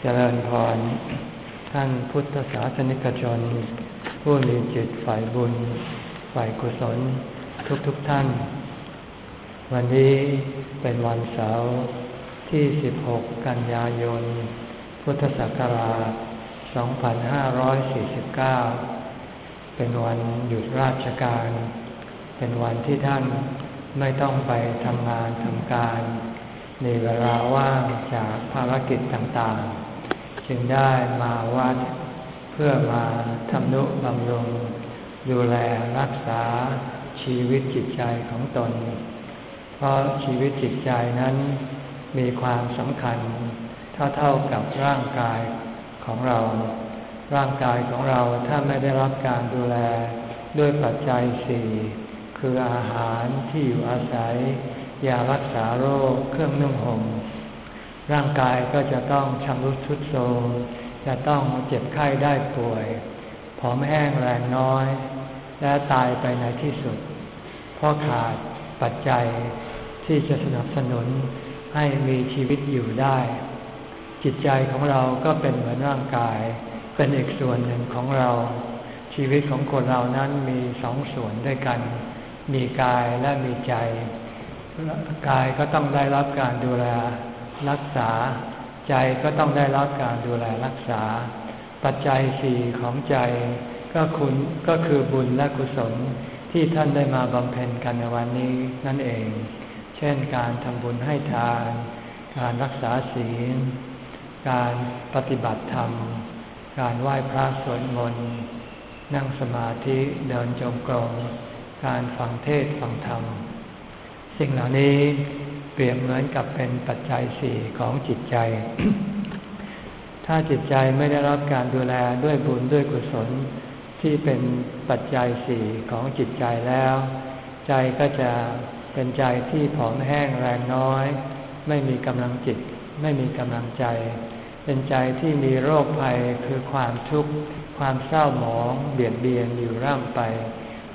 เจริญพร ท่านพุทธศาสนิกชน ผู้มีจิตฝ่ายบุญ ฝ่ายกุศล ทุกๆทท่าน วันนี้เป็นวันเสาร์ที่ 16 กันยายน พุทธศักราช 2549 เป็นวันหยุดราชการ เป็นวันที่ท่านไม่ต้องไปทำงานทำการ ในเวลาว่างจากภารกิจต่างๆ จึงได้มาวัดเพื่อมาทำนุบำรุง ดูแลรักษาชีวิตจิตใจของตน เพราะชีวิตจิตใจนั้นมีความสำคัญเท่าๆกับร่างกายของเรา ร่างกายของเราถ้าไม่ได้รับการดูแลด้วยปัจจัยสี่คืออาหารที่อยู่อาศัย ยารักษาโรคเครื่องนุ่งห่มร่างกายก็จะต้องชำรุดทรุดโทรมจะต้องเจ็บไข้ได้ป่วย ผอมแห้งแรงน้อย และตายไปในที่สุด เพราะขาดปัจจัยที่จะสนับสนุนให้มีชีวิตอยู่ได้ จิตใจของเราก็เป็นเหมือนร่างกาย เป็นอีกส่วนหนึ่งของเรา ชีวิตของคนเรานั้นมีสองส่วนด้วยกัน มีกายและมีใจ กายก็ต้องได้รับการดูแลรักษา ใจก็ต้องได้รับการดูแลรักษา ปัจจัยสี่ของใจก็คุณก็คือบุญและกุศลที่ท่านได้มาบำเพ็ญกันในวันนี้นั่นเอง เช่นการทำบุญให้ทาน การรักษาศีล การปฏิบัติธรรม การไหว้พระสวดมนต์ นั่งสมาธิเดินจงกรม การฟังเทศฟังธรรม สิ่งเหล่านี้เปรียบเหมือนกับเป็นปัจจัยสี่ของจิตใจ ถ้าจิตใจไม่ได้รับการดูแลด้วยบุญด้วยกุศลที่เป็นปัจจัยสี่ของจิตใจแล้ว ใจก็จะเป็นใจที่ผอมแห้งแรงน้อย ไม่มีกำลังจิต ไม่มีกำลังใจ เป็นใจที่มีโรคภัยคือความทุกข์ความเศร้าหมอง เบียดเบียนอยู่ร่ำไป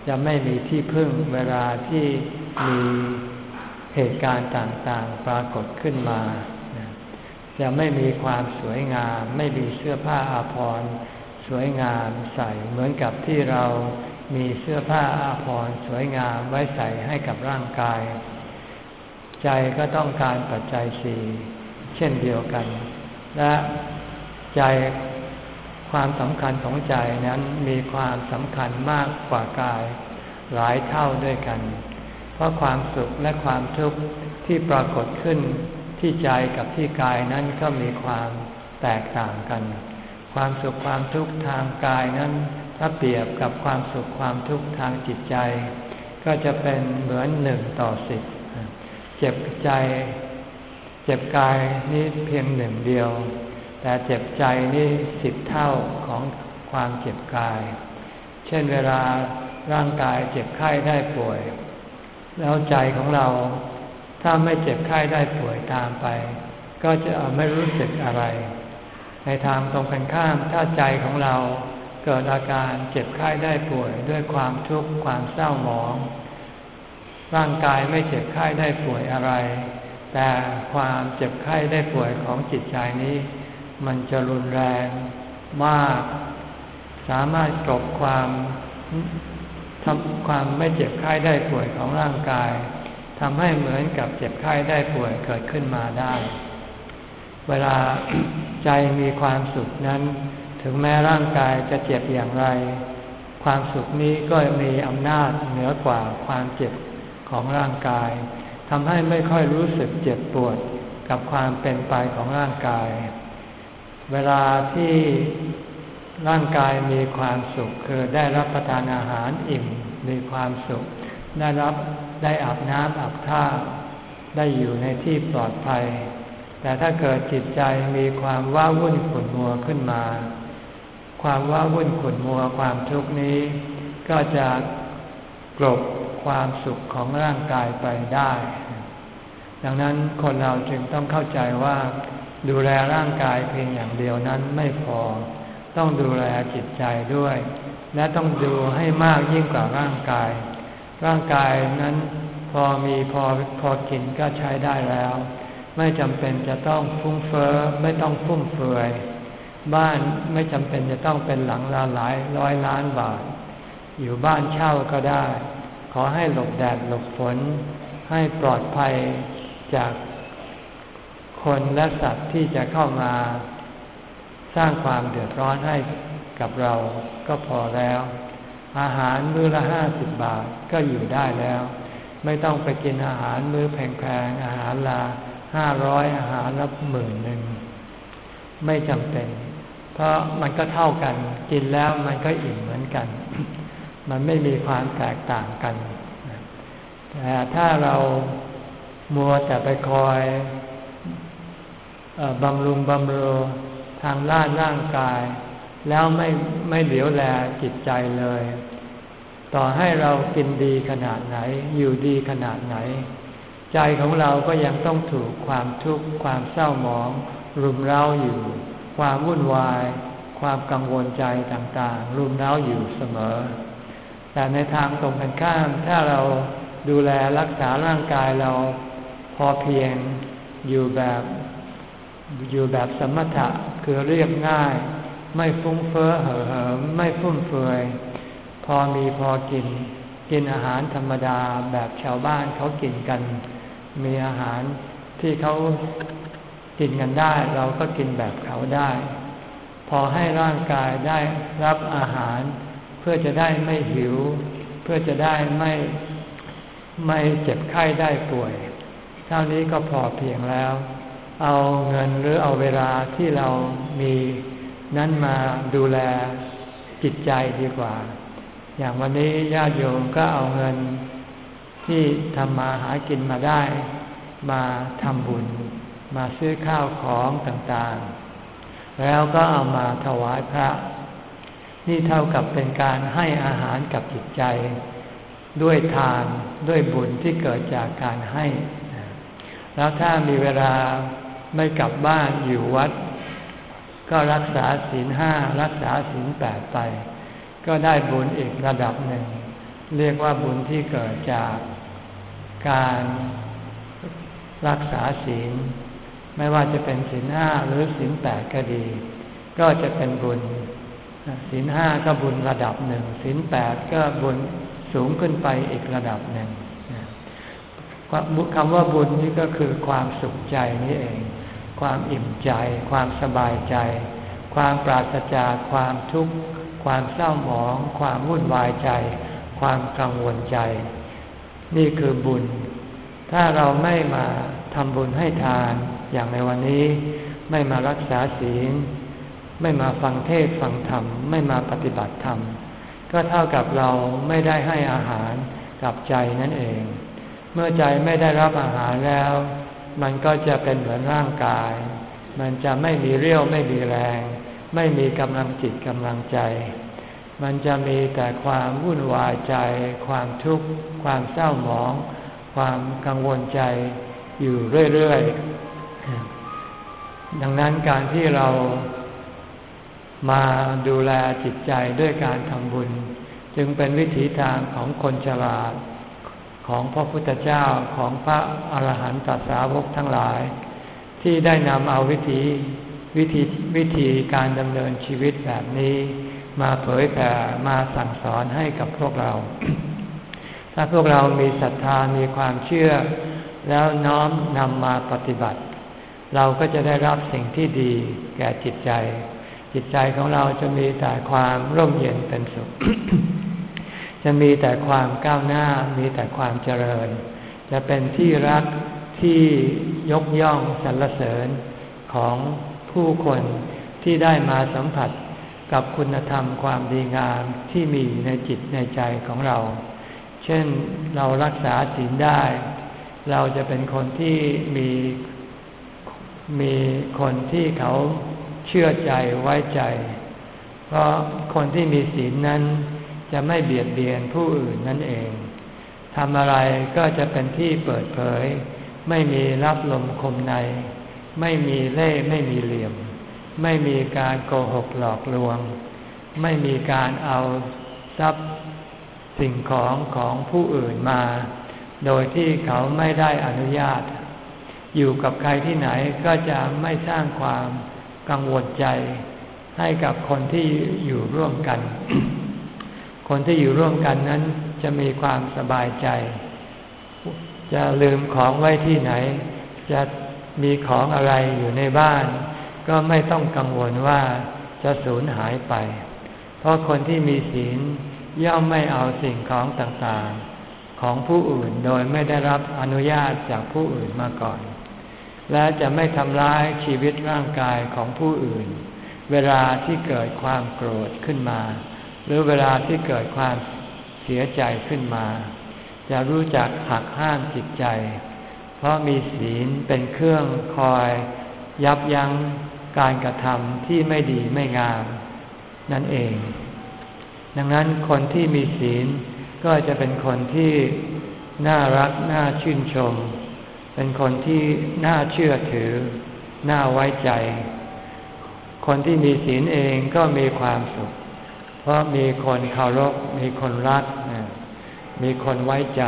จะไม่มีที่พึ่งเวลาที่มี เหตุการณ์ต่างๆปรากฏขึ้นมา จะไม่มีความสวยงาม ไม่มีเสื้อผ้าอาภรณ์สวยงามใส่เหมือนกับที่เรามีเสื้อผ้าอาภรณ์สวยงามไว้ใส่ให้กับร่างกาย ใจก็ต้องการปัจจัยสี่เช่นเดียวกัน และใจความสำคัญของใจนั้นมีความสำคัญมากกว่ากายหลายเท่าด้วยกัน เพราะความสุขและความทุกข์ที่ปรากฏขึ้นที่ใจกับที่กายนั้นก็มีความแตกต่างกัน ความสุขความทุกข์ทางกายนั้นถ้าเปรียบกับความสุขความทุกข์ทางจิตใจ ก็จะเป็นเหมือนหนึ่งต่อสิบเจ็บใจ เจ็บกายนี่เพียงหนึ่งเดียว แต่เจ็บใจนี่สิบเท่าของความเจ็บกาย เช่นเวลาร่างกายเจ็บไข้ได้ป่วย แล้วใจของเราถ้าไม่เจ็บไข้ได้ป่วยตามไป ก็จะไม่รู้สึกอะไร ในทางตรงกันข้ามถ้าใจของเราเกิดอาการเจ็บไข้ได้ป่วยด้วยความทุกข์ความเศร้าหมอง ร่างกายไม่เจ็บไข้ได้ป่วยอะไร แต่ความเจ็บไข้ได้ป่วยของจิตใจนี้ มันจะรุนแรงมาก สามารถกลบความ ความไม่เจ็บไข้ได้ป่วยของร่างกายทำให้เหมือนกับเจ็บไข้ได้ป่วยเกิดขึ้นมาได้ เวลาใจมีความสุขนั้น ถึงแม้ร่างกายจะเจ็บอย่างไร ความสุขนี้ก็มีอำนาจเหนือกว่าความเจ็บของร่างกายทำให้ไม่ค่อยรู้สึกเจ็บปวดกับความเป็นไปของร่างกาย เวลาที่ ร่างกายมีความสุข คือได้รับประทานอาหารอิ่ม มีความสุข ได้รับได้อาบน้ำอาบท่า ได้อยู่ในที่ปลอดภัย แต่ถ้าเกิดจิตใจมีความว้าวุ่นขุ่นมัวขึ้นมา ความว้าวุ่นขุ่นมัวความทุกข์นี้ ก็จะกลบความสุขของร่างกายไปได้ ดังนั้นคนเราจึงต้องเข้าใจว่าดูแลร่างกายเพียงอย่างเดียวนั้นไม่พอ ต้องดูแลจิตใจด้วย และต้องดูให้มากยิ่งกว่าร่างกาย ร่างกายนั้นพอมีพอพอกินก็ใช้ได้แล้ว ไม่จำเป็นจะต้องฟุ้งเฟอ้อไม่ต้องฟุ่มเฟือยบ้านไม่จำเป็นจะต้องเป็นหลังละหลายร้อยล้านบาท อยู่บ้านเช่าก็ได้ ขอให้หลบแดดหลบฝน ให้ปลอดภัยจากคนและสัตว์ที่จะเข้ามา สร้างความเดือดร้อนให้กับเราก็พอแล้ว อาหารมื้อละห้าสิบบาทก็อยู่ได้แล้ว ไม่ต้องไปกินอาหารมื้อแพงๆอาหารละห้าร้อยอาหารละหมื่นหนึ่งไม่จำเป็น เพราะมันก็เท่ากัน กินแล้วมันก็อิ่มเหมือนกัน มันไม่มีความแตกต่างกัน แต่ถ้าเรามัวแต่ไปคอยบำรุงบำรุง ทางร่างร่างกาย แล้วไม่ไม่เหลียวแลจิตใจเลย ต่อให้เรากินดีขนาดไหน อยู่ดีขนาดไหน ใจของเราก็ยังต้องถูกความทุกข์ความเศร้าหมอง รุมเร้าอยู่ ความวุ่นวาย ความกังวลใจต่างๆ รุมเร้าอยู่เสมอ แต่ในทางตรงกันข้ามถ้าเราดูแลรักษาร่างกายเราพอเพียงอยู่แบบอยู่แบบสมถะ คือเรียบง่าย ไม่ฟุ้งเฟ้อเห่อเหิมไม่ฟุ่มเฟือย พอมีพอกิน กินอาหารธรรมดาแบบชาวบ้านเขากินกัน มีอาหารที่เขากินกันได้ เราก็กินแบบเขาได้ พอให้ร่างกายได้รับอาหาร เพื่อจะได้ไม่หิว เพื่อจะได้ไม่ไม่เจ็บไข้ได้ป่วย เท่านี้ก็พอเพียงแล้ว เอาเงินหรือเอาเวลาที่เรามีนั้นมาดูแลจิตใจดีกว่า อย่างวันนี้ญาติโยมก็เอาเงินที่ทำมาหากินมาได้ มาทำบุญ มาซื้อข้าวของต่างๆ แล้วก็เอามาถวายพระ นี่เท่ากับเป็นการให้อาหารกับจิตใจ ด้วยทานด้วยบุญที่เกิดจากการให้ แล้วถ้ามีเวลา ไม่กลับบ้านอยู่วัด ก็รักษาศีลห้ารักษาศีลแปดไป ก็ได้บุญอีกระดับหนึ่ง เรียกว่าบุญที่เกิดจากการรักษาศีล ไม่ว่าจะเป็นศีลห้าหรือศีลแปดก็ดี ก็จะเป็นบุญศีลห้าก็บุญระดับหนึ่งศีลแปดก็บุญสูงขึ้นไปอีกระดับหนึ่งคำว่าบุญนี่ก็คือความสุขใจนี่เอง ความอิ่มใจ ความสบายใจ ความปราศจากความทุกข์ ความเศร้าหมอง ความวุ่นวายใจ ความกังวลใจ นี่คือบุญ ถ้าเราไม่มาทำบุญให้ทานอย่างในวันนี้ ไม่มารักษาศีล ไม่มาฟังเทศฟังธรรม ไม่มาปฏิบัติธรรม ก็เท่ากับเราไม่ได้ให้อาหารกับใจนั่นเอง เมื่อใจไม่ได้รับอาหารแล้ว มันก็จะเป็นเหมือนร่างกาย มันจะไม่มีเรี่ยวไม่มีแรง ไม่มีกำลังจิตกำลังใจ มันจะมีแต่ความวุ่นวายใจ ความทุกข์ ความเศร้าหมอง ความกังวลใจอยู่เรื่อยๆ ดังนั้นการที่เรามาดูแลจิตใจด้วยการทำบุญ จึงเป็นวิถีทางของคนฉลาด ของพระพุทธเจ้าของพระอาหารหันตสาวกทั้งหลาย ที่ได้นำเอาวิธีวิธีวิธีการดำเนินชีวิตแบบนี้ มาเผยแผ่มาสั่งสอนให้กับพวกเรา ถ้าพวกเรามีศรัทธามีความเชื่อ แล้วน้อมนำมาปฏิบัติ เราก็จะได้รับสิ่งที่ดีแก่จิตใจ จิตใจของเราจะมีแต่ความร่มเย็นเป็นสุข จะมีแต่ความก้าวหน้ามีแต่ความเจริญ จะเป็นที่รักที่ยกย่องสรรเสริญของผู้คนที่ได้มาสัมผัสกับคุณธรรมความดีงามที่มีในจิตในใจของเรา เช่นเรารักษาศีลได้ เราจะเป็นคนที่มีมีคนที่เขาเชื่อใจไว้ใจ เพราะคนที่มีศีลนั้น จะไม่เบียดเบียนผู้อื่นนั่นเองทำอะไรก็จะเป็นที่เปิดเผย ไม่มีรับลมคมใน ไม่มีเล่ไม่มีเหลี่ยม ไม่มีการโกหกหลอกลวง ไม่มีการเอาทรัพย์สิ่งของของผู้อื่นมา โดยที่เขาไม่ได้อนุญาต อยู่กับใครที่ไหนก็จะไม่สร้างความกังวลใจ ให้กับคนที่อยู่ร่วมกัน คนที่อยู่ร่วมกันนั้นจะมีความสบายใจ จะลืมของไว้ที่ไหน จะมีของอะไรอยู่ในบ้าน ก็ไม่ต้องกังวลว่าจะสูญหายไป เพราะคนที่มีศีลย่อมไม่เอาสิ่งของต่างๆ ของผู้อื่นโดยไม่ได้รับอนุญาตจากผู้อื่นมาก่อน และจะไม่ทำร้ายชีวิตร่างกายของผู้อื่น เวลาที่เกิดความโกรธขึ้นมา หรือเวลาที่เกิดความเสียใจขึ้นมา จะรู้จักหักห้ามจิตใจ เพราะมีศีลเป็นเครื่องคอย ยับยั้งการกระทำที่ไม่ดีไม่งาม นั่นเอง ดังนั้นคนที่มีศีลก็จะเป็นคนที่น่ารักน่าชื่นชม เป็นคนที่น่าเชื่อถือ น่าไว้ใจ คนที่มีศีลเองก็มีความสุข ราะมีคนเคารพมีคนรัก มีคนไว้ใจ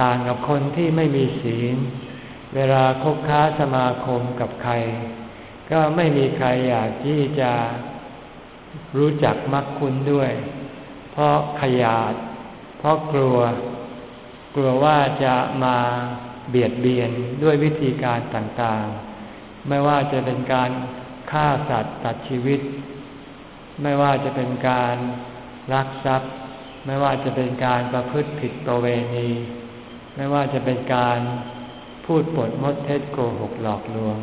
ต่างกับคนที่ไม่มีศีล เวลาคบค้าสมาคมกับใคร ก็ไม่มีใครอยากที่จะรู้จักมักคุณด้วย เพราะขยาด เพราะกลัว กลัวว่าจะมาเบียดเบียนด้วยวิธีการต่างๆ ไม่ว่าจะเป็นการฆ่าสัตว์ตัดชีวิต ไม่ว่าจะเป็นการลักทรัพย์ ไม่ว่าจะเป็นการประพฤติผิดประเวณี ไม่ว่าจะเป็นการพูดปดมดเท็จโกหกหลอกลวง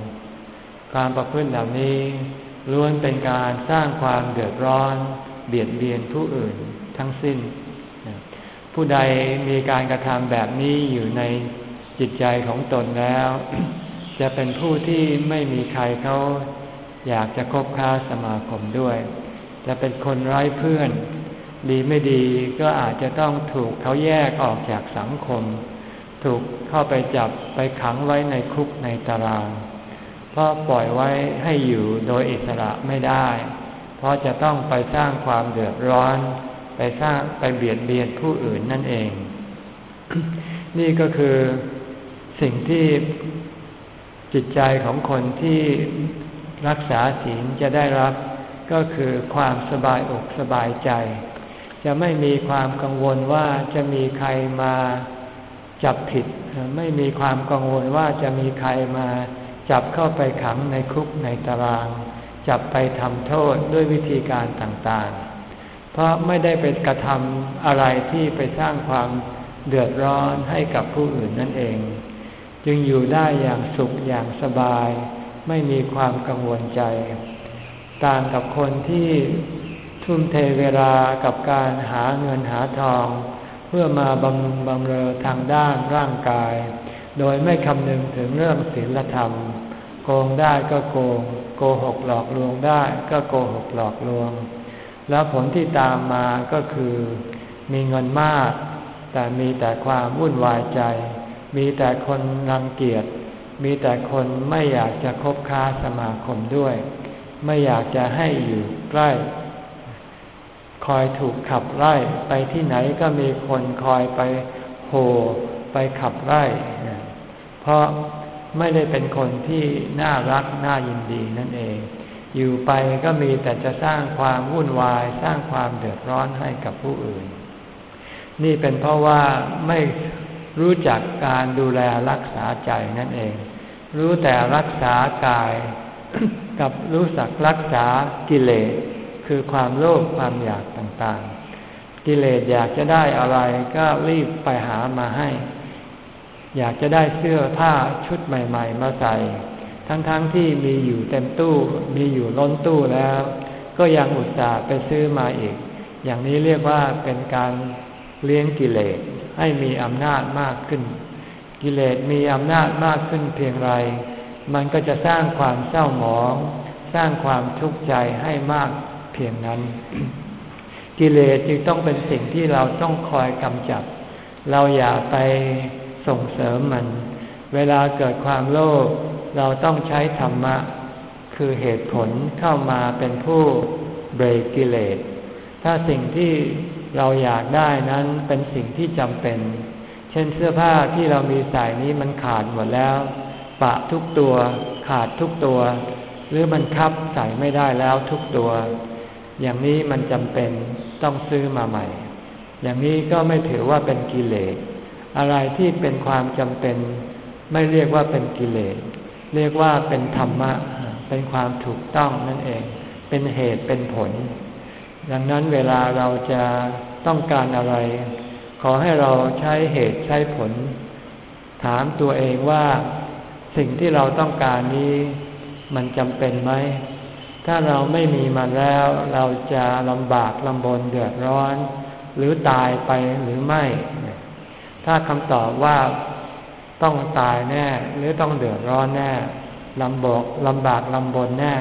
ความประพฤติเหล่านี้ล้วนเป็นการสร้างความเดือดร้อน เบียดเบียนผู้อื่นทั้งสิ้น ผู้ใดมีการกระทำแบบนี้อยู่ในจิตใจของตนแล้ว จะเป็นผู้ที่ไม่มีใครเขาอยากจะคบค้าสมาคมด้วย จะเป็นคนไร้เพื่อน ดีไม่ดีก็อาจจะต้องถูกเขาแยกออกจากสังคม ถูกเข้าไปจับไปขังไว้ในคุกในตาราง เพราะปล่อยไว้ให้อยู่โดยอิสระไม่ได้ เพราะจะต้องไปสร้างความเดือดร้อน ไปสร้างไปเบียดเบียนผู้อื่นนั่นเอง นี่ก็คือสิ่งที่จิตใจของคนที่รักษาศีลจะได้รับ ก็คือความสบายอกสบายใจ จะไม่มีความกังวลว่าจะมีใครมาจับผิด ไม่มีความกังวลว่าจะมีใครมาจับเข้าไปขังในคุกในตาราง จับไปทำโทษด้วยวิธีการต่างๆ เพราะไม่ได้ไปกระทำอะไรที่ไปสร้างความเดือดร้อนให้กับผู้อื่นนั่นเอง จึงอยู่ได้อย่างสุขอย่างสบาย ไม่มีความกังวลใจ ต่างกับคนที่ทุ่มเทเวลากับการหาเงินหาทอง เพื่อมาบำรุงบำเรอทางด้านร่างกาย โดยไม่คำนึงถึงเรื่องศีลธรรม โกงได้ก็โกง โกหกหลอกลวงได้ก็โกหกหลอกลวง แล้วผลที่ตามมาก็คือ มีเงินมาก แต่มีแต่ความวุ่นวายใจ มีแต่คนรังเกียจมีแต่คนไม่อยากจะคบค้าสมาคมด้วย ไม่อยากจะให้อยู่ใกล้ คอยถูกขับไล่ไปที่ไหนก็มีคนคอยไปโหไปขับไล่เพราะไม่ได้เป็นคนที่น่ารักน่ายินดีนั่นเอง อยู่ไปก็มีแต่จะสร้างความวุ่นวาย สร้างความเดือดร้อนให้กับผู้อื่น นี่เป็นเพราะว่าไม่รู้จักการดูแลรักษาใจนั่นเอง รู้แต่รักษากาย กับรู้สักรักษากิเลสคือความโลภความอยากต่างๆ กิเลสอยากจะได้อะไรก็รีบไปหามาให้ อยากจะได้เสื้อผ้าชุดใหม่ ๆ มาใส่ ทั้งๆทที่มีอยู่เต็มตู้ มีอยู่ล้นตู้แล้ว ก็ยังอุตส่าห์ไปซื้อมาอีก อย่างนี้เรียกว่าเป็นการเลี้ยงกิเลสให้มีอำนาจมากขึ้น กิเลสมีอำนาจมากขึ้นเพียงไร มันก็จะสร้างความเศร้าหมอง สร้างความทุกข์ใจให้มากเพียงนั้น กิเลสจึงต้องเป็นสิ่งที่เราต้องคอยกำจัด เราอย่าไปส่งเสริมมัน เวลาเกิดความโลภเราต้องใช้ธรรมะ คือเหตุผลเข้ามาเป็นผู้เบรกกิเลส ถ้าสิ่งที่เราอยากได้นั้นเป็นสิ่งที่จำเป็น เช่นเสื้อผ้าที่เรามีใส่นี้มันขาดหมดแล้ว ปะทุกตัวขาดทุกตัว หรือมันคับใส่ไม่ได้แล้วทุกตัว อย่างนี้มันจำเป็นต้องซื้อมาใหม่ อย่างนี้ก็ไม่ถือว่าเป็นกิเลส อะไรที่เป็นความจำเป็น ไม่เรียกว่าเป็นกิเลส เรียกว่าเป็นธรรมะ เป็นความถูกต้องนั่นเอง เป็นเหตุเป็นผล ดังนั้นเวลาเราจะต้องการอะไร ขอให้เราใช้เหตุใช้ผล ถามตัวเองว่า สิ่งที่เราต้องการนี้มันจำเป็นไหม ถ้าเราไม่มีมันแล้วเราจะลำบากลำบนเดือดร้อน หรือตายไปหรือไม่ ถ้าคำตอบว่าต้องตายแน่ หรือต้องเดือดร้อนแน่ลำบากลำบากลำบนแน่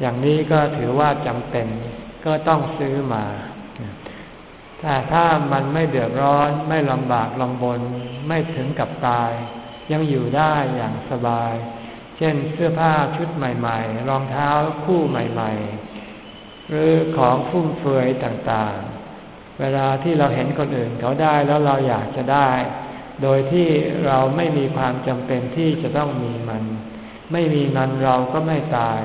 อย่างนี้ก็ถือว่าจำเป็นก็ต้องซื้อมา แต่ถ้ามันไม่เดือดร้อนไม่ลำบากลำบนไม่ถึงกับตาย ยังอยู่ได้อย่างสบาย เช่นเสื้อผ้าชุดใหม่ ๆ รองเท้าคู่ใหม่ ๆ หรือของฟุ่มเฟือยต่างๆ เวลาที่เราเห็นคนอื่นเขาได้แล้วเราอยากจะได้ โดยที่เราไม่มีความจำเป็นที่จะต้องมีมัน ไม่มีมันเราก็ไม่ตาย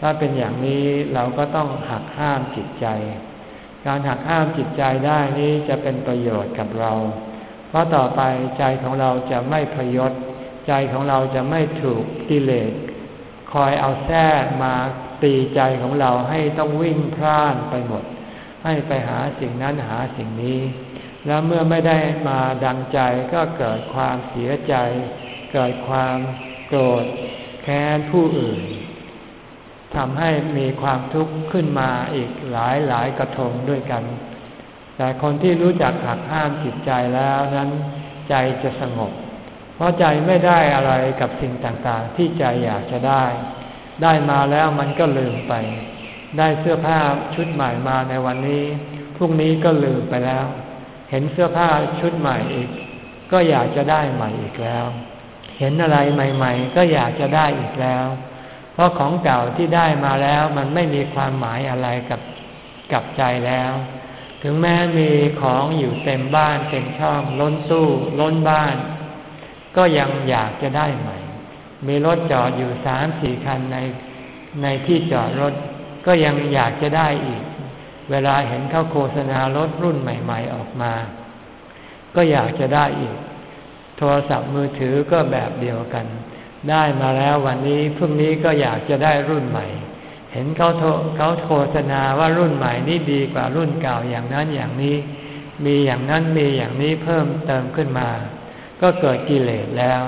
ถ้าเป็นอย่างนี้เราก็ต้องหักห้ามจิตใจ การหักห้ามจิตใจได้นี้จะเป็นประโยชน์กับเรา เพราะต่อไปใจของเราจะไม่พยศ ใจของเราจะไม่ถูกกิเลสคอยเอาแท้มาตีใจของเราให้ต้องวิ่งพล่านไปหมด ให้ไปหาสิ่งนั้นหาสิ่งนี้ แล้วเมื่อไม่ได้มาดังใจก็เกิดความเสียใจ เกิดความโกรธแค้นผู้อื่นทำให้มีความทุกข์ขึ้นมาอีกหลายหลายกระทงด้วยกัน แต่คนที่รู้จักหักห้ามจิตใจแล้วนั้นใจจะสงบ เพราะใจไม่ได้อะไรกับสิ่งต่างๆ ที่ใจอยากจะได้ ได้มาแล้วมันก็ลืมไป ได้เสื้อผ้าชุดใหม่มาในวันนี้ พรุ่งนี้ก็ลืมไปแล้ว เห็นเสื้อผ้าชุดใหม่อีก ก็อยากจะได้ใหม่อีกแล้ว เห็นอะไรใหม่ ๆ ก็อยากจะได้อีกแล้ว เพราะของเก่าที่ได้มาแล้วมันไม่มีความหมายอะไรกับกับใจแล้ว ถึงแม้มีของอยู่เต็มบ้านเต็มช่องล้นตู้ล้นบ้าน ก็ยังอยากจะได้ใหม่ มีรถจอดอยู่สามสี่คันในในที่จอดรถ ก็ยังอยากจะได้อีก เวลาเห็นเขาโฆษณารถรุ่นใหม่ ๆออกมา ก็อยากจะได้อีก โทรศัพท์มือถือก็แบบเดียวกัน ได้มาแล้ววันนี้พรุ่งนี้ก็อยากจะได้รุ่นใหม่ ห็นเขาโเขาโฆษณาว่ารุ่นใหม่นี่ดีกว่ารุ่นเก่าอย่างนั้นอย่างนี้ มีอย่างนั้นมีอย่างนี้เพิ่มเติมขึ้นมา ก็เกิดกิเลสแล้ว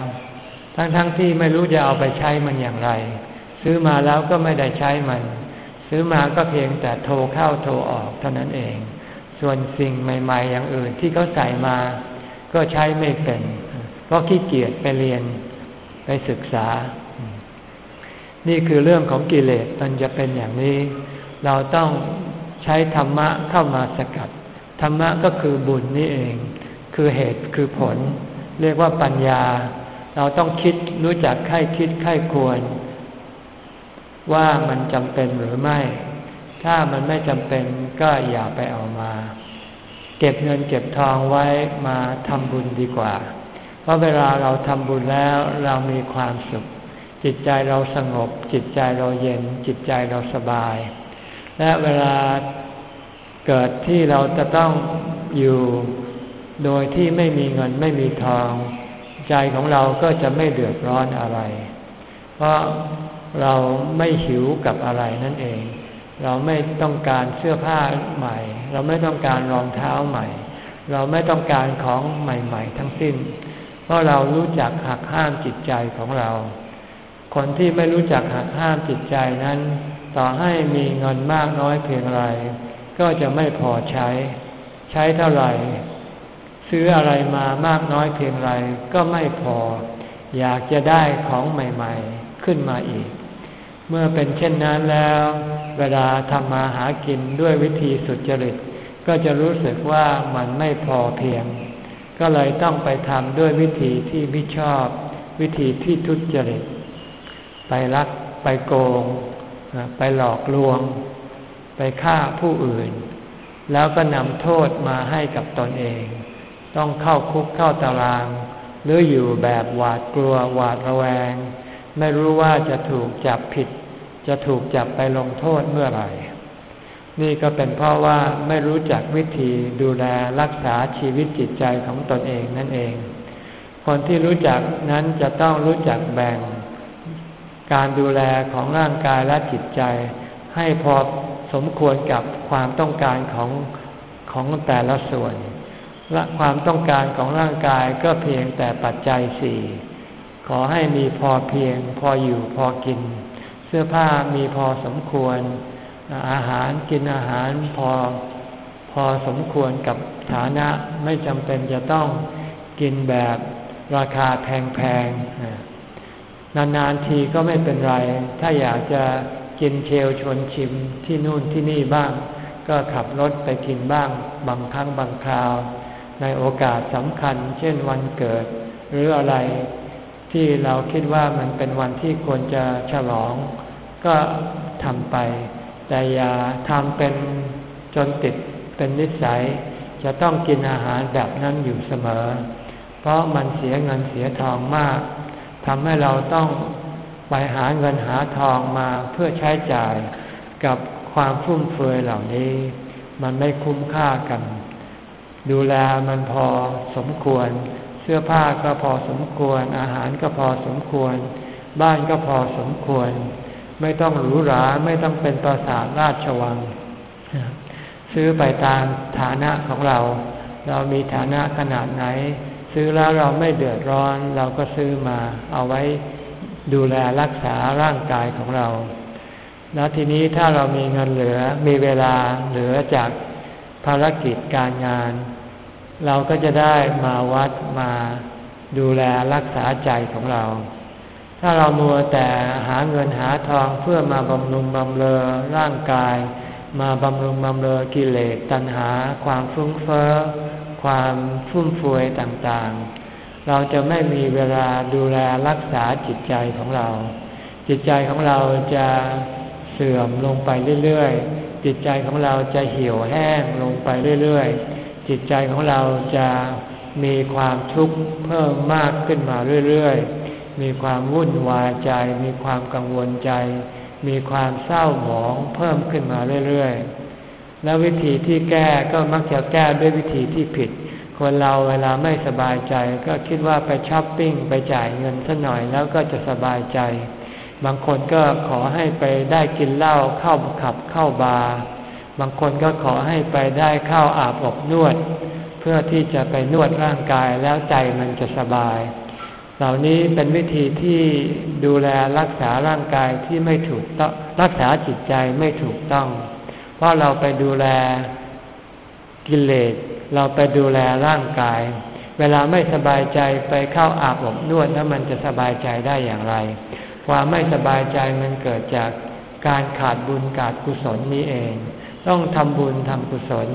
ทั้งๆทที่ไม่รู้จะเอาไปใช้มันอย่างไร ซื้อมาแล้วก็ไม่ได้ใช้มัน ซื้อมาก็เพียงแต่โทรเข้าโทรออกเท่านั้นเอง ส่วนสิ่งใหม่ ๆ อย่างอื่นที่เขาใส่มา ก็ใช้ไม่เป็น เพราะขี้เกียจไปเรียนไปศึกษา นี่คือเรื่องของกิเลสมันจะเป็นอย่างนี้ เราต้องใช้ธรรมะเข้ามาสกัด ธรรมะก็คือบุญนี่เอง คือเหตุคือผล เรียกว่าปัญญา เราต้องคิดรู้จักใครคิดใครควร ว่ามันจำเป็นหรือไม่ ถ้ามันไม่จำเป็นก็อย่าไปเอามา เก็บเงินเก็บทองไว้มาทำบุญดีกว่า เพราะเวลาเราทำบุญแล้วเรามีความสุข จิตใจเราสงบ จิตใจเราเย็น จิตใจเราสบาย และเวลาเกิดที่เราจะต้องอยู่โดยที่ไม่มีเงินไม่มีทอง ใจของเราก็จะไม่เดือดร้อนอะไร เพราะเราไม่หิวกับอะไรนั่นเอง เราไม่ต้องการเสื้อผ้าใหม่ เราไม่ต้องการรองเท้าใหม่ เราไม่ต้องการของใหม่ ๆ ทั้งสิ้น เพราะเรารู้จักหักห้ามจิตใจของเรา คนที่ไม่รู้จักหักห้ามจิตใจนั้น ต่อให้มีเงินมากน้อยเพียงไร ก็จะไม่พอใช้ ใช้เท่าไหร่ ซื้ออะไรมามากน้อยเพียงไรก็ไม่พอ อยากจะได้ของใหม่ๆขึ้นมาอีก เมื่อเป็นเช่นนั้นแล้ว เวลาทำมาหากินด้วยวิธีสุจริต ก็จะรู้สึกว่ามันไม่พอเพียง ก็เลยต้องไปทำด้วยวิธีที่ไม่ชอบ วิธีที่ทุจริต ไปลักไปโกง ไปหลอกลวง ไปฆ่าผู้อื่น แล้วก็นำโทษมาให้กับตนเอง ต้องเข้าคุกเข้าตาราง หรืออยู่แบบหวาดกลัวหวาดระแวง ไม่รู้ว่าจะถูกจับผิด จะถูกจับไปลงโทษเมื่อไหร่ นี่ก็เป็นเพราะว่าไม่รู้จักวิธีดูแลรักษาชีวิตจิตใจของตนเองนั่นเอง คนที่รู้จักนั้นจะต้องรู้จักแบ่ง การดูแลของร่างกายและจิตใจ ให้พอสมควรกับความต้องการของของแต่ละส่วน และความต้องการของร่างกายก็เพียงแต่ปัจจัยสี่ขอให้มีพอเพียง พออยู่พอกิน เสื้อผ้ามีพอสมควร อาหารกินอาหารพอพอสมควรกับฐานะไม่จำเป็นจะต้องกินแบบราคาแพงๆ นานๆทีก็ไม่เป็นไร ถ้าอยากจะกินเชลชวนชิมที่นู่นที่นี่บ้าง ก็ขับรถไปกินบ้าง บางครั้งบางคราว ในโอกาสสำคัญ เช่นวันเกิด หรืออะไร ที่เราคิดว่ามันเป็นวันที่ควรจะฉลอง ก็ทำไป แต่อย่าทำเป็นจนติดเป็นนิสัย จะต้องกินอาหารแบบนั้นอยู่เสมอ เพราะมันเสียเงินเสียทองมาก ทำให้เราต้องไปหาเงินหาทองมาเพื่อใช้จ่ายกับความฟุ่มเฟือยเหล่านี้ มันไม่คุ้มค่ากัน ดูแลมันพอสมควร เสื้อผ้าก็พอสมควร อาหารก็พอสมควร บ้านก็พอสมควร ไม่ต้องหรูหราไม่ต้องเป็นปราสาทราชวัง ซื้อไปตามฐานะของเรา เรามีฐานะขนาดไหน ซื้อแล้วเราไม่เดือดร้อน เราก็ซื้อมา เอาไว้ดูแลรักษาร่างกายของเรา แล้วทีนี้ถ้าเรามีเงินเหลือมีเวลาเหลือจากภารกิจการงาน เราก็จะได้มาวัดมาดูแลรักษาใจของเรา ถ้าเรามัวแต่หาเงินหาทองเพื่อมาบำรุงบำเรอร่างกาย มาบำรุงบำเรอกิเลสตัณหา ความฟุ้งเฟ้อ ความฟุ่มเฟือยต่างๆ เราจะไม่มีเวลาดูแลรักษาจิตใจของเรา จิตใจของเราจะเสื่อมลงไปเรื่อยๆ จิตใจของเราจะเหี่ยวแห้งลงไปเรื่อยๆ จิตใจของเราจะมีความทุกข์เพิ่มมากขึ้นมาเรื่อยๆ มีความวุ่นวายใจ มีความกังวลใจ มีความเศร้าหมองเพิ่มขึ้นมาเรื่อยๆ แล้ววิธีที่แก้ก็มักจะแก้ด้วยวิธีที่ผิด คนเราเวลาไม่สบายใจ ก็คิดว่าไปช้อปปิ้งไปจ่ายเงินสักหน่อยแล้วก็จะสบายใจ บางคนก็ขอให้ไปได้กินเหล้าเข้าขับเข้าบาร์บางคนก็ขอให้ไปได้เข้าอาบอบนวด เพื่อที่จะไปนวดร่างกายแล้วใจมันจะสบาย เหล่านี้เป็นวิธีที่ดูแลรักษาร่างกายที่ไม่ถูกต้องรักษาจิตใจไม่ถูกต้อง เพราะเราไปดูแลกิเลส เราไปดูแลร่างกาย เวลาไม่สบายใจไปเข้าอาบอบนวดแล้วมันจะสบายใจได้อย่างไร ความไม่สบายใจมันเกิดจากการขาดบุญขาดกุศลนี้เอง ต้องทำบุญทำกุศล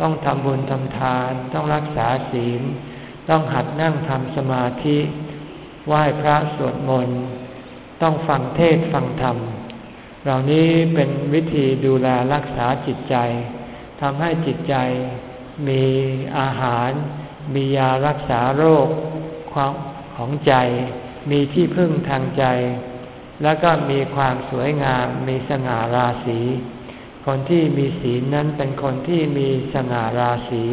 ต้องทำบุญทำทาน ต้องรักษาศีล ต้องหัดนั่งทำสมาธิ ไหว้พระสวดมนต์ ต้องฟังเทศฟังธรรม เหล่านี้เป็นวิธีดูแลรักษาจิตใจทำให้จิตใจมีอาหาร มียารักษาโรคของใจ มีที่พึ่งทางใจ แล้วก็มีความสวยงาม มีสง่าราศี คนที่มีศีลนั้นเป็นคนที่มีสง่าราศี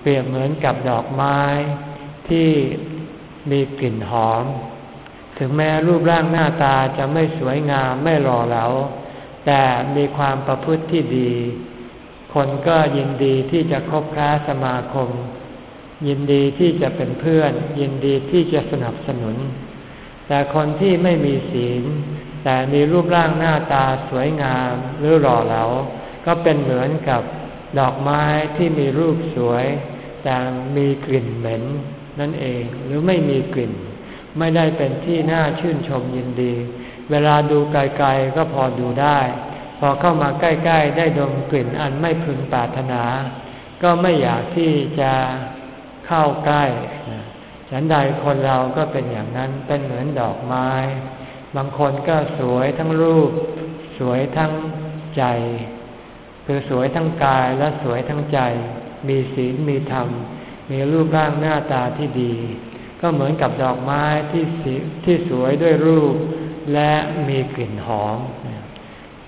เปรียบเหมือนกับดอกไม้ที่มีกลิ่นหอม ถึงแม้รูปร่างหน้าตาจะไม่สวยงามไม่หล่อเหลา แต่มีความประพฤติที่ดี คนก็ยินดีที่จะคบค้าสมาคม ยินดีที่จะเป็นเพื่อน ยินดีที่จะสนับสนุน แต่คนที่ไม่มีศีล แต่มีรูปร่างหน้าตาสวยงามหรือหล่อเหลา ก็เป็นเหมือนกับดอกไม้ที่มีรูปสวย แต่มีกลิ่นเหม็นนั่นเองหรือไม่มีกลิ่น ไม่ได้เป็นที่น่าชื่นชมยินดี เวลาดูไกลๆก็พอดูได้ พอเข้ามาใกล้ๆ ได้ดมกลิ่นอันไม่พึงปรารถนา ก็ไม่อยากที่จะเข้าใกล้ฉันใดคนเราก็เป็นอย่างนั้นเป็นเหมือนดอกไม้ บางคนก็สวยทั้งรูป สวยทั้งใจ คือสวยทั้งกายและสวยทั้งใจ มีศีลมีธรรม มีรูปร่างหน้าตาที่ดี ก็เหมือนกับดอกไม้ที่ที่สวยด้วยรูป และมีกลิ่นหอม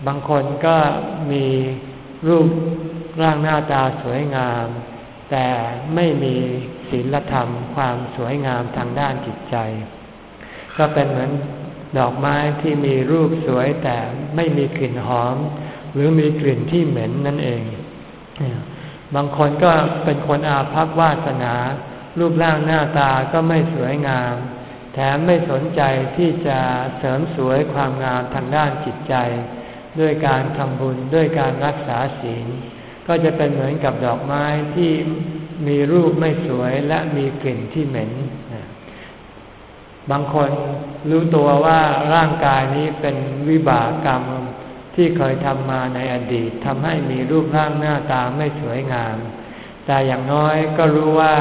บางคนก็มีรูปร่างหน้าตาสวยงาม แต่ไม่มีศีลธรรม ความสวยงามทางด้านจิตใจ ก็เป็นเหมือนดอกไม้ที่มีรูปสวยแต่ไม่มีกลิ่นหอม หรือมีกลิ่นที่เหม็นนั่นเอง บางคนก็เป็นคนอาภัพวาสนา รูปร่างหน้าตาก็ไม่สวยงาม แถมไม่สนใจที่จะเสริมสวยความงามทางด้านจิตใจ ด้วยการทำบุญด้วยการรักษาศีล ก็จะเป็นเหมือนกับดอกไม้ที่มีรูปไม่สวยและมีกลิ่นที่เหม็น บางคนรู้ตัวว่าร่างกายนี้เป็นวิบากกรรมที่เคยทำมาในอดีตทำให้มีรูปร่างหน้าตาไม่สวยงาม แต่อย่างน้อยก็รู้ว่า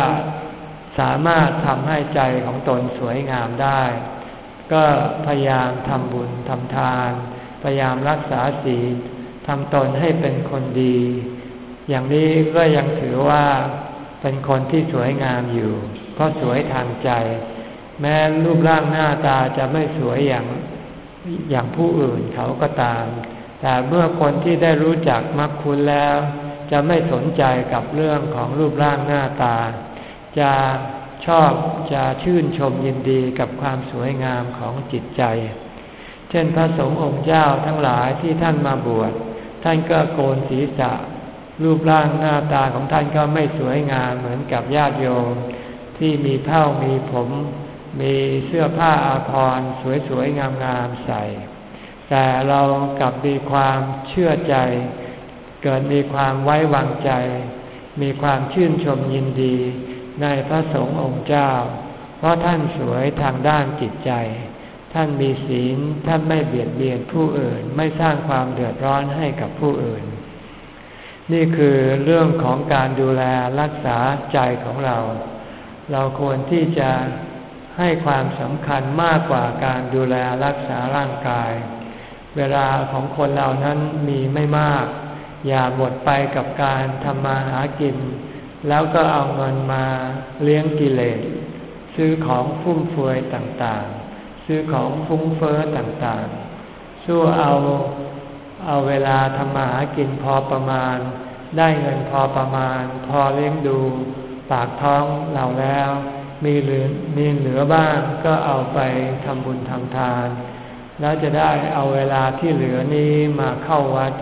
สามารถทำให้ใจของตนสวยงามได้ ก็พยายามทำบุญทำทาน พยายามรักษาศีลทำตนให้เป็นคนดี อย่างนี้ก็ยังถือว่าเป็นคนที่สวยงามอยู่ เพราะสวยทางใจ แม้รูปร่างหน้าตาจะไม่สวยอย่างอย่างผู้อื่นเขาก็ตาม แต่เมื่อคนที่ได้รู้จักมรรคคุณแล้ว จะไม่สนใจกับเรื่องของรูปร่างหน้าตา จะชอบจะชื่นชมยินดีกับความสวยงามของจิตใจ เช่นพระสงฆ์องค์เจ้าทั้งหลายที่ท่านมาบวช ท่านก็โกนศีรษะ รูปร่างหน้าตาของท่านก็ไม่สวยงามเหมือนกับญาติโยม ที่มีเผ้ามีผม มีเสื้อผ้าอาภรณ์สวยๆงามๆใส่ แต่เรากลับมีความเชื่อใจ เกิดมีความไว้วางใจ มีความชื่นชมยินดี ในพระสงฆ์องค์เจ้า เพราะท่านสวยทางด้านจิตใจ ท่านมีศีล ท่านไม่เบียดเบียนผู้อื่น ไม่สร้างความเดือดร้อนให้กับผู้อื่น นี่คือเรื่องของการดูแลรักษาใจของเรา เราควรที่จะให้ความสำคัญมากกว่าการดูแลรักษาร่างกาย เวลาของคนเรานั้นมีไม่มาก อย่าหมดไปกับการทำมาหากิน แล้วก็เอาเงินมาเลี้ยงกิเลส ซื้อของฟุ่มเฟือยต่างๆ ซื้อของฟุ้งเฟ้อต่างๆ สู้เอาเอาเวลาทำมาหากินพอประมาณ ได้เงินพอประมาณ พอเลี้ยงดู ปากท้องเราแล้ว มีเหลือมีเหลือบ้างก็เอาไปทำบุญทำทาน แล้วจะได้เอาเวลาที่เหลือนี้มาเข้าวัด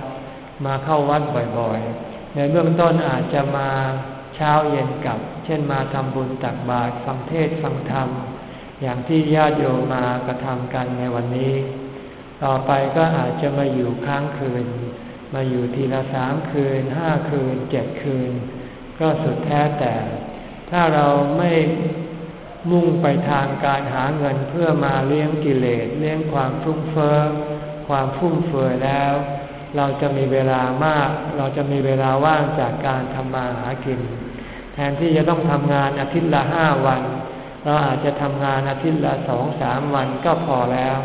มาเข้าวัดบ่อยๆ ในเบื้องต้นอาจจะมา เช้าเย็นกลับ เช่นมาทำบุญตักบาตรฟังเทศฟังธรรม อย่างที่ญาติโยมมากระทำกันในวันนี้ ต่อไปก็อาจจะมาอยู่ค้างคืน มาอยู่ทีละสามคืนห้าคืนเจ็ดคืน ก็สุดแท้แต่ ถ้าเราไม่มุ่งไปทางการหาเงินเพื่อมาเลี้ยงกิเลสเลี้ยงความฟุ้งเฟ้อความฟุ่มเฟือยแล้ว เราจะมีเวลามาก เราจะมีเวลาว่างจากการทำมาหากิน แทนที่จะต้องทำงานอาทิตย์ละห้าวัน เราอาจจะทำงานอาทิตย์ละสองสามวันก็พอแล้ว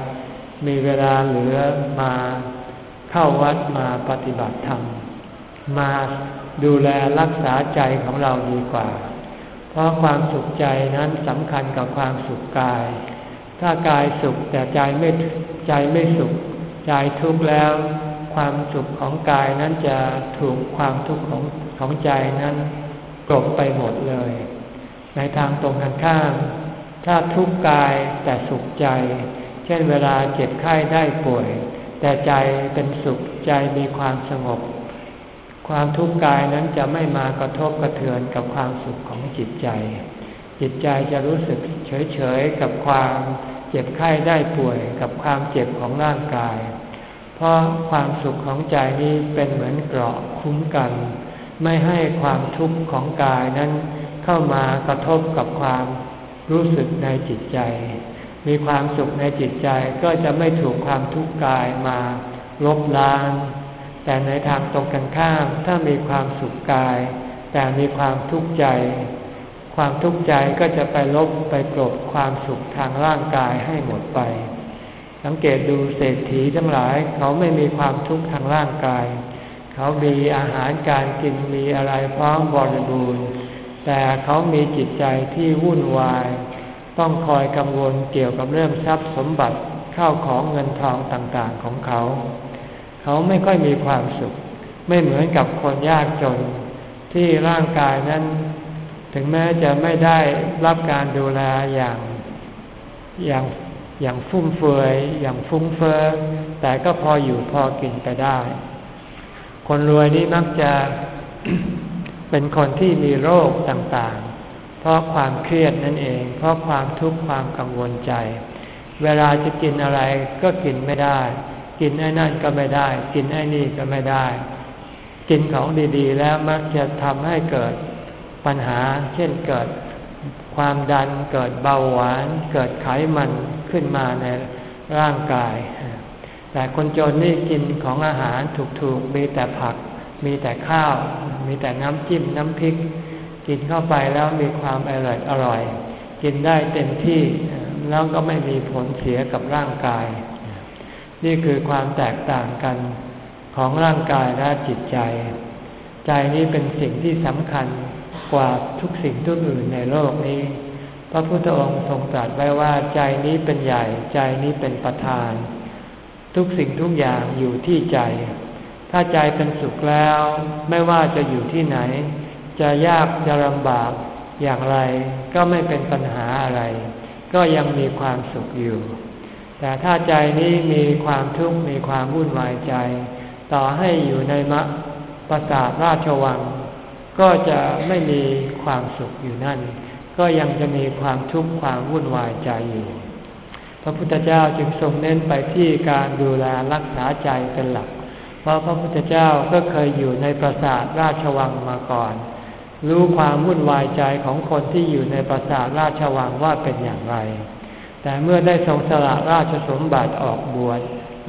มีเวลาเหลือมาเข้าวัดมาปฏิบัติธรรม มาดูแลรักษาใจของเราดีกว่า เพราะความสุขใจนั้นสำคัญกับความสุขกาย ถ้ากายสุขแต่ใจไม่ใจไม่สุข ใจทุกข์แล้ว ความสุขของกายนั้นจะถูกความทุกข์ของของใจนั้นกลบไปหมดเลย ในทางตรงกันข้าม ถ้าทุกข์กายแต่สุขใจ เช่นเวลาเจ็บไข้ได้ป่วย แต่ใจเป็นสุขใจมีความสงบ ความทุกข์กายนั้นจะไม่มากระทบกระเทือนกับความสุขของจิตใจ จิตใจจะรู้สึกเฉยๆกับความเจ็บไข้ได้ป่วยกับความเจ็บของร่างกาย เพราะความสุขของใจนี้เป็นเหมือนเกราะคุ้มกัน ไม่ให้ความทุกข์ของกายนั้นเข้ามากระทบกับความรู้สึกในจิตใจ มีความสุขในจิตใจก็จะไม่ถูกความทุกข์กายมาลบล้าง แต่ในทางตรงกันข้ามถ้ามีความสุขกาย แต่มีความทุกข์ใจ ความทุกข์ใจก็จะไปลบไปกลบความสุขทางร่างกายให้หมดไป สังเกตดูเศรษฐีทั้งหลาย เขาไม่มีความทุกข์ทางร่างกาย เขามีอาหารการกินมีอะไรพร้อมบริบูรณ์ แต่เขามีจิตใจที่วุ่นวาย ต้องคอยกังวลเกี่ยวกับเรื่องทรัพย์สมบัติข้าวของเงินทองต่างๆของเขา เขาไม่ค่อยมีความสุข ไม่เหมือนกับคนยากจน ที่ร่างกายนั้น ถึงแม้จะไม่ได้รับการดูแลอย่างอย่าง อย่างฟุ่มเฟือยอย่างฟุ้งเฟ้อแต่ก็พออยู่พอกินไปได้ คนรวยนี้มักจะเป็นคนที่มีโรคต่างๆ เพราะความเครียดนั่นเอง เพราะความทุกข์ความกังวลใจ เวลาจะกินอะไรก็กินไม่ได้ กินไอ้นั่นก็ไม่ได้ กินไอ้นี่ก็ไม่ได้ กินของดีๆ แล้วมักจะทำให้เกิดปัญหา เช่นเกิด ความดันเกิดเบาหวาน เกิดไขมันขึ้นมาในร่างกาย แต่คนจนนี่กินของอาหารถูกๆ มีแต่ผัก มีแต่ข้าว มีแต่น้ำจิ้มน้ำพริก กินเข้าไปแล้วมีความอร่อยอร่อย กินได้เต็มที่แล้วก็ไม่มีผลเสียกับร่างกาย นี่คือความแตกต่างกันของร่างกายและจิตใจ ใจนี้เป็นสิ่งที่สำคัญ กว่าทุกสิ่งทุกอื่นในโลกนี้ พระพุทธองค์ทรงตรัสไว้ว่าใจนี้เป็นใหญ่ใจนี้เป็นประธาน ทุกสิ่งทุกอย่างอยู่ที่ใจ ถ้าใจเป็นสุขแล้ว ไม่ว่าจะอยู่ที่ไหน จะยากจะลำบากอย่างไรก็ไม่เป็นปัญหาอะไร ก็ยังมีความสุขอยู่ แต่ถ้าใจนี้มีความทุกข์มีความวุ่นวายใจ ต่อให้อยู่ในมะประสาทราชวัง ก็จะไม่มีความสุขอยู่นั่น ก็ยังจะมีความทุกข์ความวุ่นวายใจอยู่ พระพุทธเจ้าจึงทรงเน้นไปที่การดูแลรักษาใจเป็นหลัก เพราะพระพุทธเจ้าก็เคยอยู่ในปราสาทราชวังมาก่อน รู้ความวุ่นวายใจของคนที่อยู่ในปราสาทราชวังว่าเป็นอย่างไร แต่เมื่อได้ทรงสละราชสมบัติออกบวช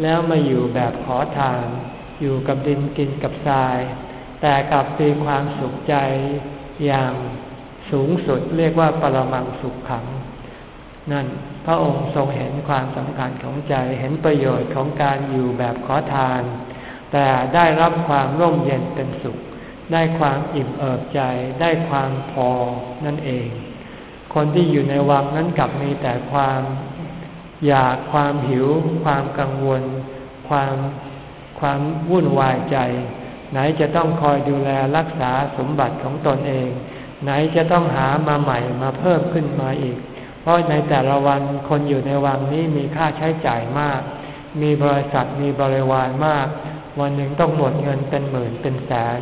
แล้วมาอยู่แบบขอทาน อยู่กับดินกินกับทราย แต่กลับมีความสุขใจอย่างสูงสุดเรียกว่าปรมังสุขขัง นั่นพระองค์ทรงเห็นความสำคัญของใจเห็นประโยชน์ของการอยู่แบบขอทาน แต่ได้รับความร่มเย็นเป็นสุข ได้ความอิ่มเอิบใจ ได้ความพอนั่นเอง คนที่อยู่ในวังนั้นกลับมีแต่ความอยากความหิว ความกังวล ความความวุ่นวายใจ ไหนจะต้องคอยดูแลรักษาสมบัติของตนเอง ไหนจะต้องหามาใหม่มาเพิ่มขึ้นมาอีก เพราะในแต่ละวันคนอยู่ในวังนี้มีค่าใช้จ่ายมาก มีบริษัทมีบริวารมาก วันหนึ่งต้องหมดเงินเป็นหมื่นเป็นแสน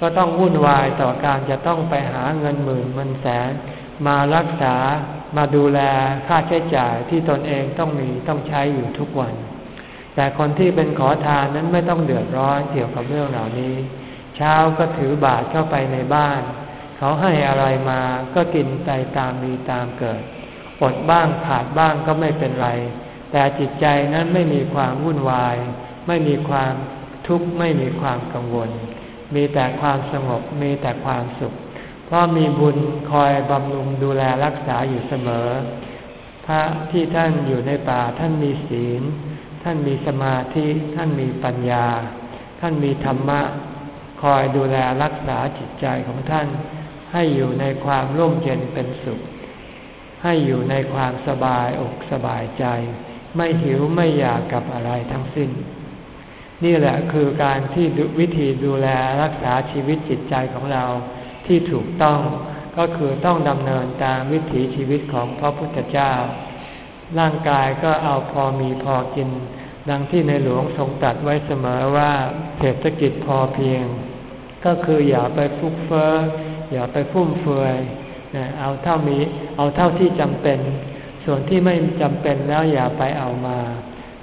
ก็ต้องวุ่นวายต่อการจะต้องไปหาเงินหมื่นเงินแสน มารักษามาดูแลค่าใช้จ่ายที่ตนเองต้องมีต้องใช้อยู่ทุกวัน แต่คนที่เป็นขอทานนั้นไม่ต้องเดือดร้อนเกี่ยวกับเรื่องเหล่านี้ เช้าก็ถือบาตรเข้าไปในบ้าน เขาให้อะไรมาก็กินไปตามมีตามเกิด อดบ้างขาดบ้างก็ไม่เป็นไร แต่จิตใจนั้นไม่มีความวุ่นวาย ไม่มีความทุกข์ไม่มีความกังวล มีแต่ความสงบมีแต่ความสุข เพราะมีบุญคอยบำรุงดูแลรักษาอยู่เสมอ พระที่ท่านอยู่ในป่าท่านมีศีล ท่านมีสมาธิท่านมีปัญญา ท่านมีธรรมะ คอยดูแลรักษาจิตใจของท่าน ให้อยู่ในความร่มเย็นเป็นสุข ให้อยู่ในความสบายอกสบายใจ ไม่หิวไม่อยากกับอะไรทั้งสิ้น นี่แหละคือการที่วิธีดูแลรักษาชีวิตจิตใจของเราที่ถูกต้องก็คือต้องดำเนินตามวิถีชีวิตของพระพุทธเจ้า ร่างกายก็เอาพอมีพอกิน ดังที่ในหลวงทรงตัดไว้เสมอว่าเศรษฐกิจพอเพียง ก็คืออย่าไปฟุกเฟ้ออย่าไปฟุ่มเฟือยเอาเท่ามีเอาเท่าที่จำเป็น ส่วนที่ไม่จำเป็นแล้วอย่าไปเอามา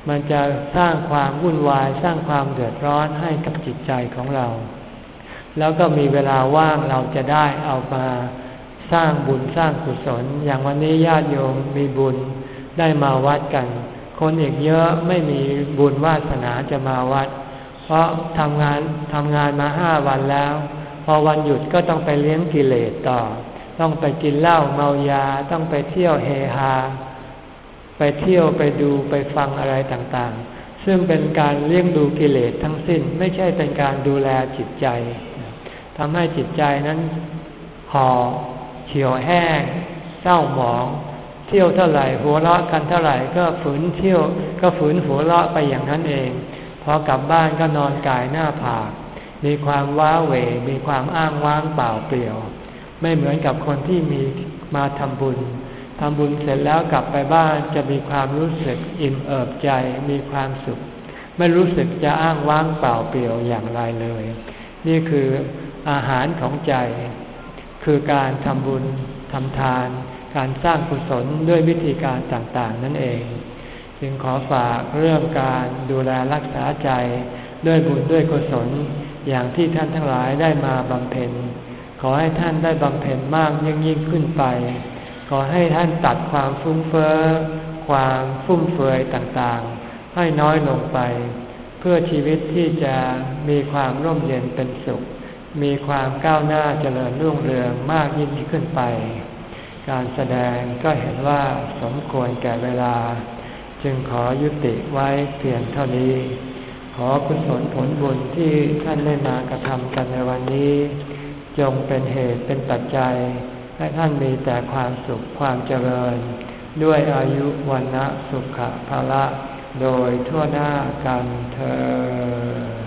มันจะสร้างความวุ่นวายสร้างความเดือดร้อนให้กับจิตใจของเรา แล้วก็มีเวลาว่างเราจะได้เอามา สร้างบุญสร้างกุศล อย่างวันนี้ญาติโยมมีบุญ ได้มาวัดกัน คนอีกเยอะไม่มีบุญวาสนาจะมาวัด เพราะทำงานทำงานมาห้าวันแล้ว พอวันหยุดก็ต้องไปเลี้ยงกิเลสต่อ ต้องไปกินเหล้าเมายา ต้องไปเที่ยวเฮฮา ไปเที่ยวไปดูไปฟังอะไรต่างๆ ซึ่งเป็นการเลี้ยงดูกิเลสทั้งสิ้น ไม่ใช่เป็นการดูแลจิตใจทำให้จิตใจนั้นห่อเขียวแห้ง เศร้าหมอง เที่ยวเท่าไหร่หัวเราะกันเท่าไหร่ก็ฝืนเที่ยว ก็ฝืนหัวเราะไปอย่างนั้นเอง พอกลับบ้านก็นอนกายหน้าผาก มีความว้าเหวมีความอ้างว้างเปล่าเปลี่ยว ไม่เหมือนกับคนที่มีมาทำบุญทำบุญเสร็จแล้วกลับไปบ้านจะมีความรู้สึกอิ่มเอิบใจมีความสุข ไม่รู้สึกจะอ้างว้างเปล่าเปลี่ยวอย่างไรเลย นี่คืออาหารของใจ คือการทำบุญทำทาน การสร้างกุศลด้วยวิธีการต่างๆ นั่นเอง จึงขอฝากเรื่องการดูแลรักษาใจด้วยบุญด้วยกุศลอย่างที่ท่านทั้งหลายได้มาบำเพ็ญ ขอให้ท่านได้บำเพ็ญมากยิ่งยิ่งขึ้นไป ขอให้ท่านตัดความฟุ้งเฟ้อความฟุ่มเฟือยต่างๆ ให้น้อยลงไป เพื่อชีวิตที่จะมีความร่มเย็นเป็นสุข มีความก้าวหน้าเจริญรุ่งเรืองมากยิ่งขึ้นไป การแสดงก็เห็นว่าสมควรแก่เวลา จึงขอยุติไว้เพียงเท่านี้ ขอคุณผลผลบุญที่ท่านได้มากระทำกันในวันนี้ จงเป็นเหตุเป็นปัจจัย ให้ท่านมีแต่ความสุขความเจริญ ด้วยอายุวันนะสุขภาละ โดยทั่วหน้ากันเธอ